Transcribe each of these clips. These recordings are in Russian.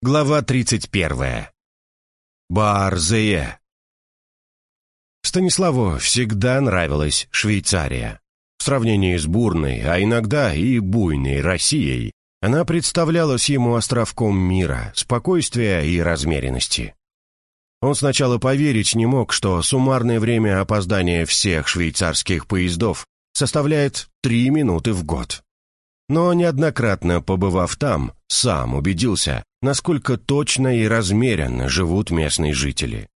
Глава 31. Барзее. Станиславу всегда нравилась Швейцария. В сравнении с бурной, а иногда и буйной Россией, она представлялась ему островком мира, спокойствия и размеренности. Он сначала поверить не мог, что суммарное время опоздания всех швейцарских поездов составляет три минуты в год. Но неоднократно побывав там, сам убедился, насколько точно и размеренно живут местные жители.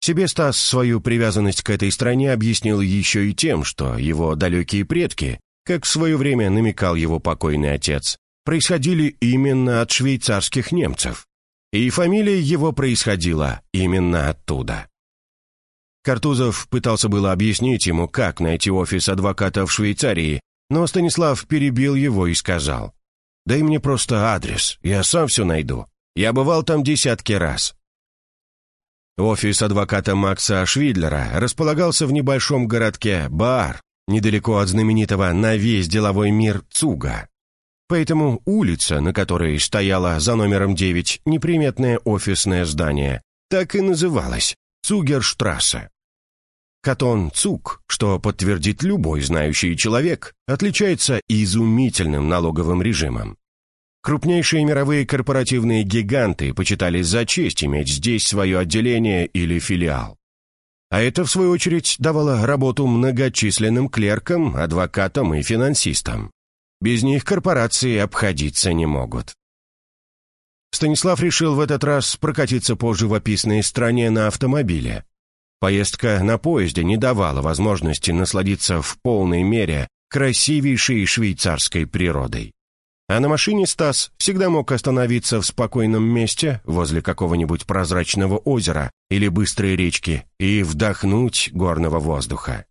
Себе Стас свою привязанность к этой стране объяснил еще и тем, что его далекие предки, как в свое время намекал его покойный отец, происходили именно от швейцарских немцев. И фамилия его происходила именно оттуда. Картузов пытался было объяснить ему, как найти офис адвоката в Швейцарии, но Станислав перебил его и сказал, «Дай мне просто адрес, я сам все найду. Я бывал там десятки раз». Офис адвоката Макса Швидлера располагался в небольшом городке Баар, недалеко от знаменитого на весь деловой мир Цуга. Поэтому улица, на которой стояла за номером 9 неприметное офисное здание, так и называлась Цугерштрассе. Катон Цук, что подтвердит любой знающий человек, отличается изумительным налоговым режимом. Крупнейшие мировые корпоративные гиганты почитали за честь иметь здесь свое отделение или филиал. А это, в свою очередь, давало работу многочисленным клеркам, адвокатам и финансистам. Без них корпорации обходиться не могут. Станислав решил в этот раз прокатиться по живописной стране на автомобиле, Поездка на поезде не давала возможности насладиться в полной мере красивейшей швейцарской природой. А на машине Стас всегда мог остановиться в спокойном месте возле какого-нибудь прозрачного озера или быстрой речки и вдохнуть горного воздуха.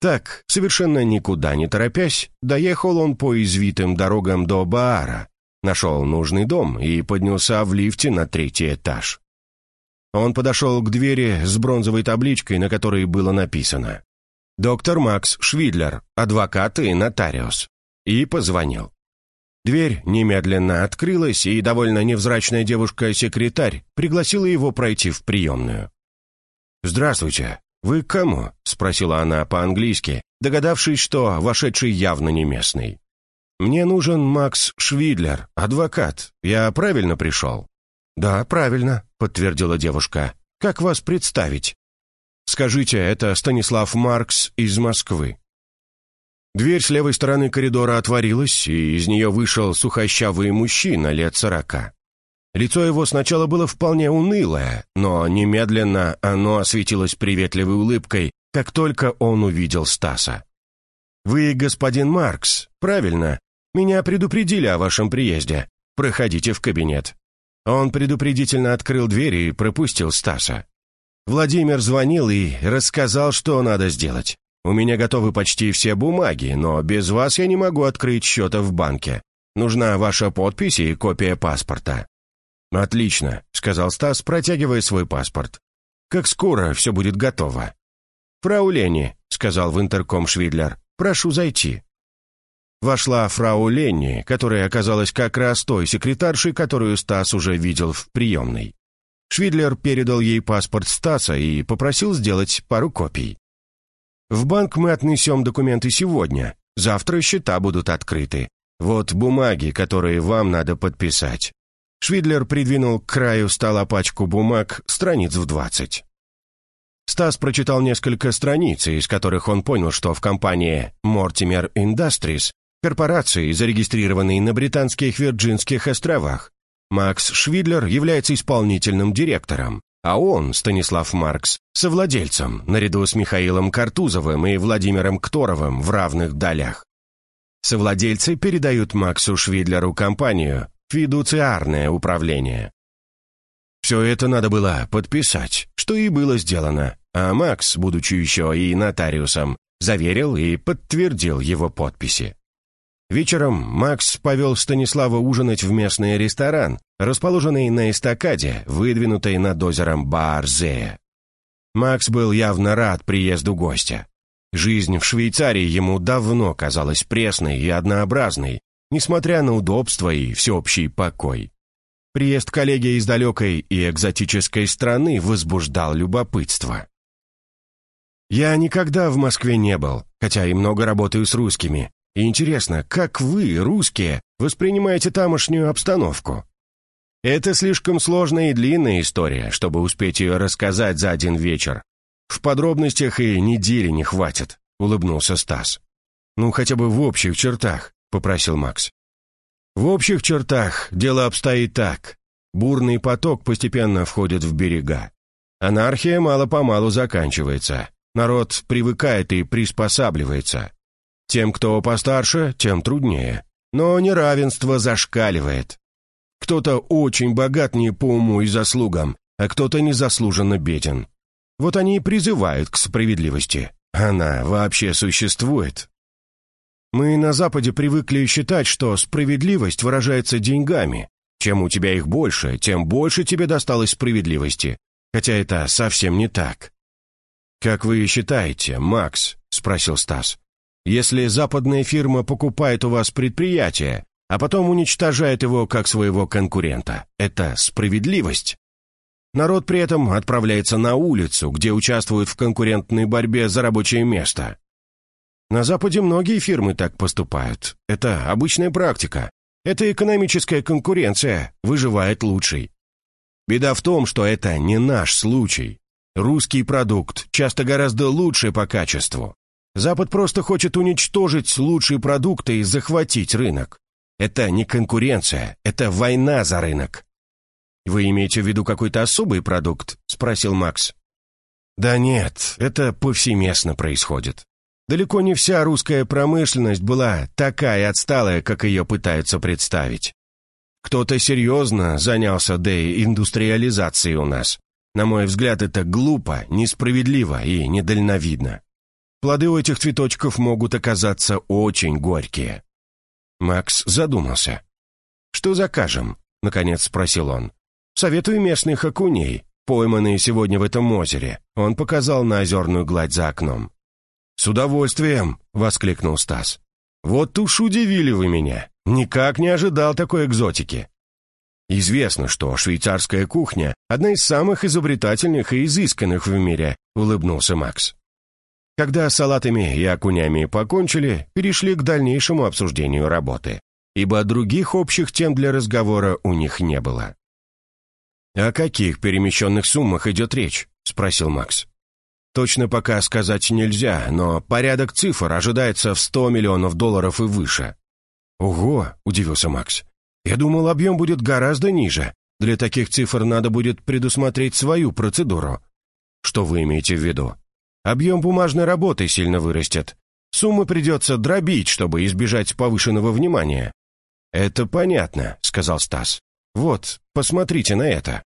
Так, совершенно никуда не торопясь, доехал он по извитым дорогам до Баара, нашел нужный дом и поднялся в лифте на третий этаж. Он подошел к двери с бронзовой табличкой, на которой было написано «Доктор Макс Швидлер, адвокат и нотариус», и позвонил. Дверь немедленно открылась, и довольно невзрачная девушка-секретарь пригласила его пройти в приемную. «Здравствуйте. Вы к кому?» — спросила она по-английски, догадавшись, что вошедший явно не местный. «Мне нужен Макс Швидлер, адвокат. Я правильно пришел?» «Да, правильно», — подтвердила девушка. «Как вас представить?» «Скажите, это Станислав Маркс из Москвы». Дверь с левой стороны коридора отворилась, и из нее вышел сухощавый мужчина лет сорока. Лицо его сначала было вполне унылое, но немедленно оно осветилось приветливой улыбкой, как только он увидел Стаса. «Вы господин Маркс, правильно? Меня предупредили о вашем приезде. Проходите в кабинет». Он предупредительно открыл дверь и пропустил Стаса. Владимир звонил и рассказал, что надо сделать. У меня готовы почти все бумаги, но без вас я не могу открыть счета в банке. Нужна ваша подпись и копия паспорта». «Отлично», — сказал Стас, протягивая свой паспорт. «Как скоро все будет готово?» «Фрау Лени», — сказал в интерком Швидлер, — «прошу зайти». Вошла фрау Ленни, которая оказалась как раз той секретаршей, которую Стас уже видел в приемной. Швидлер передал ей паспорт Стаса и попросил сделать пару копий. «В банк мы отнесем документы сегодня. Завтра счета будут открыты. Вот бумаги, которые вам надо подписать». Швидлер придвинул к краю стола пачку бумаг, страниц в двадцать. Стас прочитал несколько страниц, из которых он понял, что в компании Mortimer Industries корпорации, зарегистрированной на Британских Вирджинских островах. Макс Швидлер является исполнительным директором, а он, Станислав Маркс, совладельцем, наряду с Михаилом Картузовым и Владимиром Кторовым в равных долях. Совладельцы передают Максу Швидлеру компанию «Фидуциарное управление». Все это надо было подписать, что и было сделано, а Макс, будучи еще и нотариусом, заверил и подтвердил его подписи. Вечером Макс повел Станислава ужинать в местный ресторан, расположенный на эстакаде, выдвинутой над озером Баарзея. Макс был явно рад приезду гостя. Жизнь в Швейцарии ему давно казалась пресной и однообразной, несмотря на удобство и всеобщий покой. Приезд коллеги из далекой и экзотической страны возбуждал любопытство. «Я никогда в Москве не был, хотя и много работаю с русскими. Интересно, как вы, русские, воспринимаете тамошнюю обстановку?» «Это слишком сложная и длинная история, чтобы успеть ее рассказать за один вечер. В подробностях и недели не хватит», — улыбнулся Стас. «Ну, хотя бы в общих чертах», — попросил Макс. В общих чертах дело обстоит так. Бурный поток постепенно входит в берега. Анархия мало-помалу заканчивается. Народ привыкает и приспосабливается. Тем, кто постарше, тем труднее. Но неравенство зашкаливает. Кто-то очень богат не по уму и заслугам, а кто-то незаслуженно беден. Вот они и призывают к справедливости. Она вообще существует. Мы на Западе привыкли считать, что справедливость выражается деньгами. Чем у тебя их больше, тем больше тебе досталось справедливости. Хотя это совсем не так. «Как вы считаете, Макс?» — спросил Стас. «Если западная фирма покупает у вас предприятие, а потом уничтожает его как своего конкурента, это справедливость?» Народ при этом отправляется на улицу, где участвуют в конкурентной борьбе за рабочее место. На Западе многие фирмы так поступают. Это обычная практика. Это экономическая конкуренция, выживает лучший. Беда в том, что это не наш случай. Русский продукт часто гораздо лучше по качеству. Запад просто хочет уничтожить лучшие продукты и захватить рынок. Это не конкуренция, это война за рынок. «Вы имеете в виду какой-то особый продукт?» — спросил Макс. «Да нет, это повсеместно происходит. Далеко не вся русская промышленность была такая отсталая, как ее пытаются представить. Кто-то серьезно занялся деиндустриализацией у нас. На мой взгляд, это глупо, несправедливо и недальновидно. Плоды у этих цветочков могут оказаться очень горькие. Макс задумался. «Что закажем?» — наконец спросил он. «Советую местных окуней, пойманные сегодня в этом озере». Он показал на озерную гладь за окном. «С удовольствием!» — воскликнул Стас. «Вот уж удивили вы меня. Никак не ожидал такой экзотики». «Известно, что швейцарская кухня — одна из самых изобретательных и изысканных в мире», — улыбнулся Макс. Когда салатами и окунями покончили, перешли к дальнейшему обсуждению работы, ибо других общих тем для разговора у них не было. «О каких перемещенных суммах идет речь?» — спросил Макс. Точно пока сказать нельзя, но порядок цифр ожидается в 100 миллионов долларов и выше. «Ого!» — удивился Макс. «Я думал, объем будет гораздо ниже. Для таких цифр надо будет предусмотреть свою процедуру». «Что вы имеете в виду?» «Объем бумажной работы сильно вырастет. Суммы придется дробить, чтобы избежать повышенного внимания». «Это понятно», — сказал Стас. «Вот, посмотрите на это».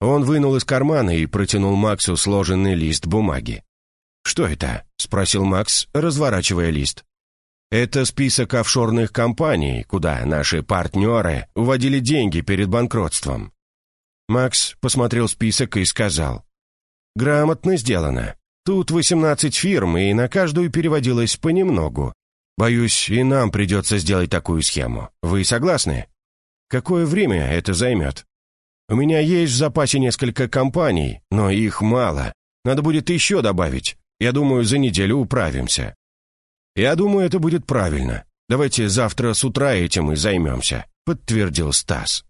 Он вынул из кармана и протянул Максу сложенный лист бумаги. «Что это?» — спросил Макс, разворачивая лист. «Это список офшорных компаний, куда наши партнеры уводили деньги перед банкротством». Макс посмотрел список и сказал. «Грамотно сделано. Тут 18 фирм, и на каждую переводилось понемногу. Боюсь, и нам придется сделать такую схему. Вы согласны? Какое время это займет?» У меня есть в запасе несколько компаний, но их мало. Надо будет еще добавить. Я думаю, за неделю управимся. Я думаю, это будет правильно. Давайте завтра с утра этим и займемся», — подтвердил Стас.